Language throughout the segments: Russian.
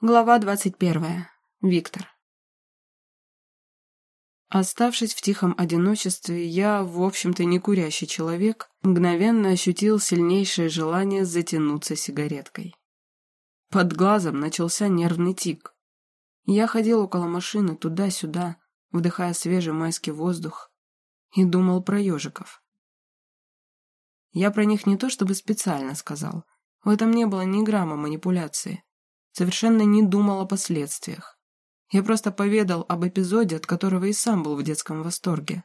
Глава двадцать первая. Виктор. Оставшись в тихом одиночестве, я, в общем-то, не курящий человек, мгновенно ощутил сильнейшее желание затянуться сигареткой. Под глазом начался нервный тик. Я ходил около машины туда-сюда, вдыхая свежий майский воздух, и думал про ежиков. Я про них не то чтобы специально сказал, в этом не было ни грамма манипуляции совершенно не думал о последствиях. Я просто поведал об эпизоде, от которого и сам был в детском восторге.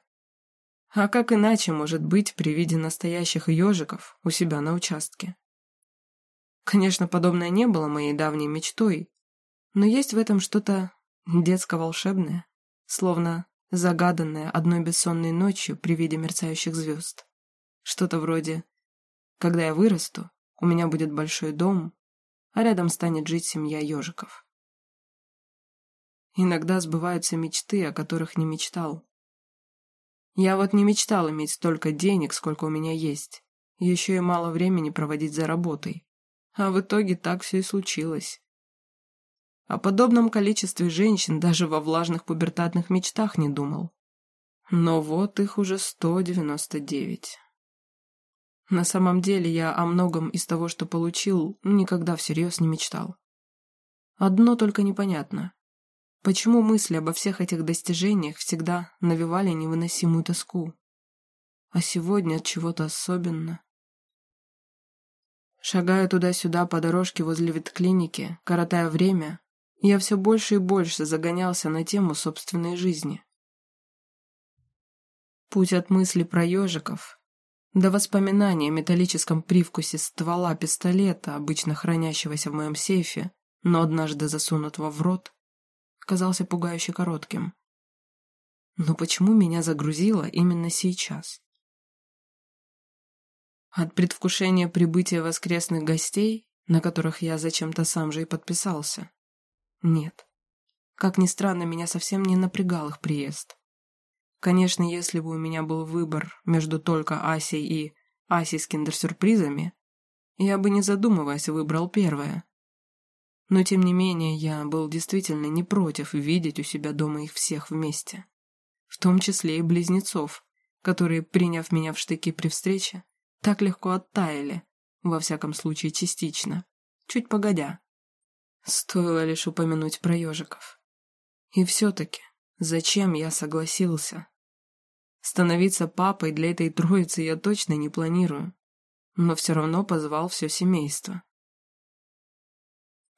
А как иначе может быть при виде настоящих ежиков у себя на участке? Конечно, подобное не было моей давней мечтой, но есть в этом что-то детско-волшебное, словно загаданное одной бессонной ночью при виде мерцающих звезд. Что-то вроде «Когда я вырасту, у меня будет большой дом, а рядом станет жить семья ежиков. Иногда сбываются мечты, о которых не мечтал. Я вот не мечтал иметь столько денег, сколько у меня есть, еще и мало времени проводить за работой. А в итоге так все и случилось. О подобном количестве женщин даже во влажных пубертатных мечтах не думал. Но вот их уже 199. На самом деле я о многом из того, что получил, никогда всерьез не мечтал. Одно только непонятно. Почему мысли обо всех этих достижениях всегда навевали невыносимую тоску? А сегодня от чего-то особенно. Шагая туда-сюда по дорожке возле ветклиники, коротая время, я все больше и больше загонялся на тему собственной жизни. Путь от мысли про ежиков до воспоминания о металлическом привкусе ствола пистолета, обычно хранящегося в моем сейфе, но однажды засунутого в рот, казался пугающе коротким. Но почему меня загрузило именно сейчас? От предвкушения прибытия воскресных гостей, на которых я зачем-то сам же и подписался? Нет. Как ни странно, меня совсем не напрягал их приезд. Конечно, если бы у меня был выбор между только Асей и Асей с киндер-сюрпризами, я бы, не задумываясь, выбрал первое. Но, тем не менее, я был действительно не против видеть у себя дома их всех вместе. В том числе и близнецов, которые, приняв меня в штыки при встрече, так легко оттаяли, во всяком случае частично, чуть погодя. Стоило лишь упомянуть про ежиков. И все-таки, зачем я согласился? Становиться папой для этой троицы я точно не планирую, но все равно позвал все семейство.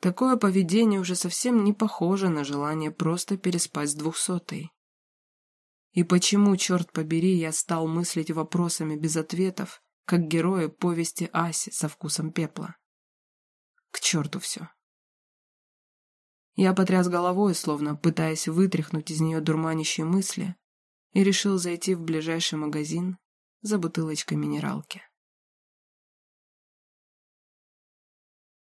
Такое поведение уже совсем не похоже на желание просто переспать с двухсотой. И почему, черт побери, я стал мыслить вопросами без ответов, как герои повести Аси со вкусом пепла? К черту все. Я потряс головой, словно пытаясь вытряхнуть из нее дурманящие мысли, и решил зайти в ближайший магазин за бутылочкой минералки.